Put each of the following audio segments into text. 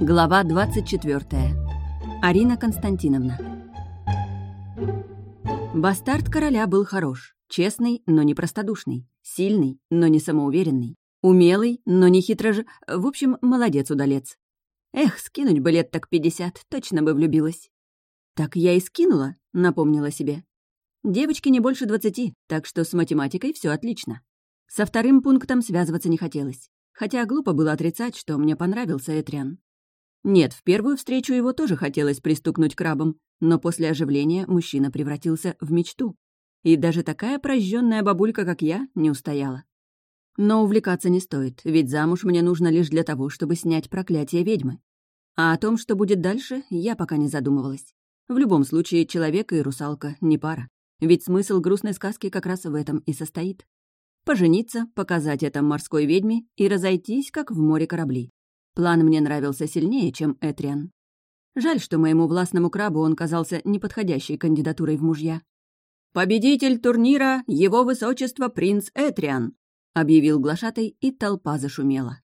Глава 24. Арина Константиновна. Бастард короля был хорош. Честный, но не простодушный. Сильный, но не самоуверенный. Умелый, но не хитрож... В общем, молодец-удалец. Эх, скинуть бы лет так пятьдесят, точно бы влюбилась. «Так я и скинула», — напомнила себе. Девочке не больше двадцати, так что с математикой все отлично. Со вторым пунктом связываться не хотелось. Хотя глупо было отрицать, что мне понравился Этриан. Нет, в первую встречу его тоже хотелось пристукнуть крабом, но после оживления мужчина превратился в мечту. И даже такая прожженная бабулька, как я, не устояла. Но увлекаться не стоит, ведь замуж мне нужно лишь для того, чтобы снять проклятие ведьмы. А о том, что будет дальше, я пока не задумывалась. В любом случае, человек и русалка не пара. Ведь смысл грустной сказки как раз в этом и состоит. Пожениться, показать это морской ведьме и разойтись, как в море корабли. План мне нравился сильнее, чем Этриан. Жаль, что моему властному крабу он казался неподходящей кандидатурой в мужья. «Победитель турнира — его высочество принц Этриан», — объявил глашатай, и толпа зашумела.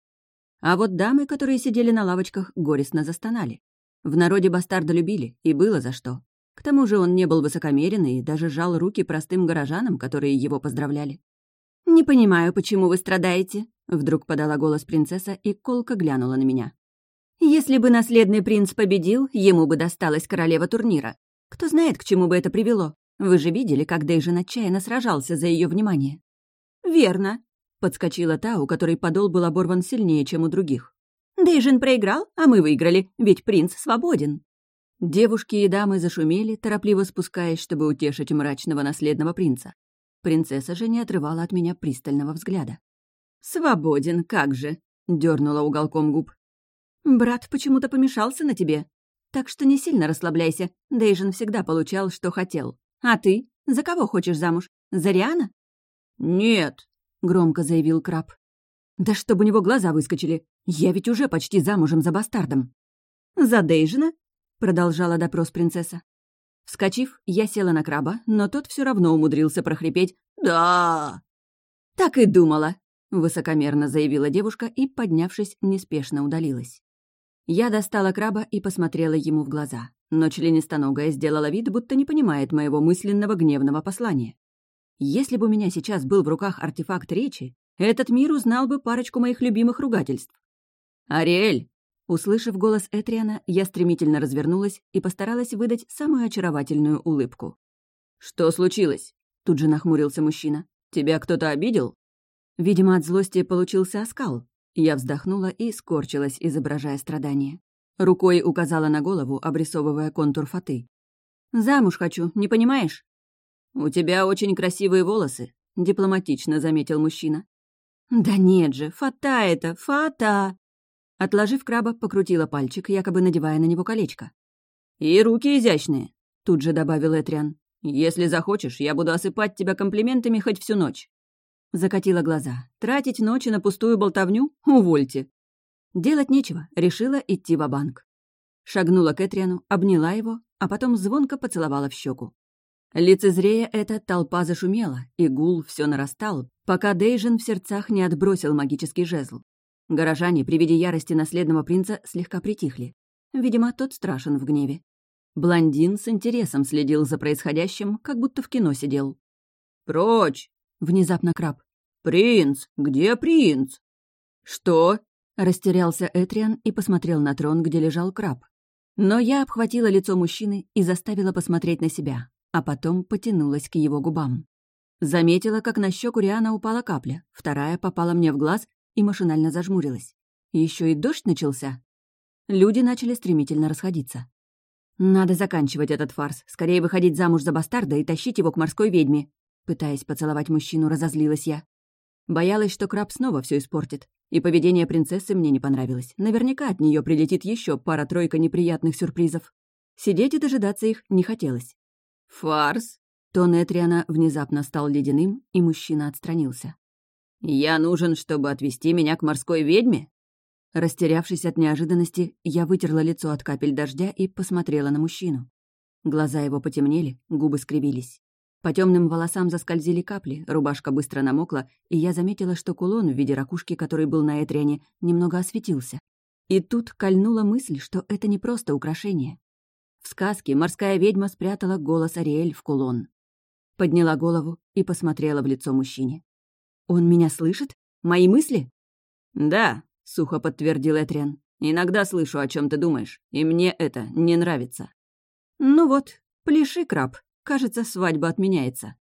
А вот дамы, которые сидели на лавочках, горестно застонали. В народе бастарда любили, и было за что. К тому же он не был высокомерен и даже жал руки простым горожанам, которые его поздравляли. «Не понимаю, почему вы страдаете», Вдруг подала голос принцесса и колко глянула на меня. «Если бы наследный принц победил, ему бы досталась королева турнира. Кто знает, к чему бы это привело. Вы же видели, как Дейжин отчаянно сражался за ее внимание». «Верно», — подскочила та, у которой подол был оборван сильнее, чем у других. «Дейжин проиграл, а мы выиграли, ведь принц свободен». Девушки и дамы зашумели, торопливо спускаясь, чтобы утешить мрачного наследного принца. Принцесса же не отрывала от меня пристального взгляда. «Свободен, как же!» — дернула уголком губ. «Брат почему-то помешался на тебе. Так что не сильно расслабляйся. Дейжин всегда получал, что хотел. А ты? За кого хочешь замуж? За Риана?» «Нет», — громко заявил Краб. «Да чтобы у него глаза выскочили. Я ведь уже почти замужем за бастардом». «За Дейжина?» — продолжала допрос принцесса. Вскочив, я села на краба, но тот все равно умудрился прохрипеть «Да!». «Так и думала», Высокомерно заявила девушка и, поднявшись, неспешно удалилась. Я достала краба и посмотрела ему в глаза, но членистоногая сделала вид, будто не понимает моего мысленного гневного послания. Если бы у меня сейчас был в руках артефакт речи, этот мир узнал бы парочку моих любимых ругательств. «Ариэль!» Услышав голос Этриана, я стремительно развернулась и постаралась выдать самую очаровательную улыбку. «Что случилось?» — тут же нахмурился мужчина. «Тебя кто-то обидел?» Видимо, от злости получился оскал. Я вздохнула и скорчилась, изображая страдание. Рукой указала на голову, обрисовывая контур фаты. «Замуж хочу, не понимаешь?» «У тебя очень красивые волосы», — дипломатично заметил мужчина. «Да нет же, фата это, фата!» Отложив краба, покрутила пальчик, якобы надевая на него колечко. «И руки изящные», — тут же добавил Этриан. «Если захочешь, я буду осыпать тебя комплиментами хоть всю ночь». Закатила глаза. Тратить ночи на пустую болтовню? Увольте. Делать нечего, решила идти в банк Шагнула к Этриану, обняла его, а потом звонко поцеловала в щеку. Лицезрея это, толпа зашумела, и гул все нарастал, пока Дейжин в сердцах не отбросил магический жезл. Горожане при виде ярости наследного принца слегка притихли. Видимо, тот страшен в гневе. Блондин с интересом следил за происходящим, как будто в кино сидел. «Прочь!» Внезапно краб. «Принц! Где принц?» «Что?» — растерялся Этриан и посмотрел на трон, где лежал краб. Но я обхватила лицо мужчины и заставила посмотреть на себя, а потом потянулась к его губам. Заметила, как на щеку Риана упала капля, вторая попала мне в глаз и машинально зажмурилась. Еще и дождь начался. Люди начали стремительно расходиться. Надо заканчивать этот фарс, скорее выходить замуж за бастарда и тащить его к морской ведьме, Пытаясь поцеловать мужчину, разозлилась я. Боялась, что краб снова все испортит. И поведение принцессы мне не понравилось. Наверняка от нее прилетит еще пара-тройка неприятных сюрпризов. Сидеть и дожидаться их не хотелось. «Фарс?» Тон Этриана внезапно стал ледяным, и мужчина отстранился. «Я нужен, чтобы отвезти меня к морской ведьме?» Растерявшись от неожиданности, я вытерла лицо от капель дождя и посмотрела на мужчину. Глаза его потемнели, губы скривились. По темным волосам заскользили капли, рубашка быстро намокла, и я заметила, что кулон в виде ракушки, который был на Этриане, немного осветился. И тут кольнула мысль, что это не просто украшение. В сказке морская ведьма спрятала голос Ариэль в кулон. Подняла голову и посмотрела в лицо мужчине. «Он меня слышит? Мои мысли?» «Да», — сухо подтвердил Этриан. «Иногда слышу, о чем ты думаешь, и мне это не нравится». «Ну вот, пляши, краб. Кажется, свадьба отменяется».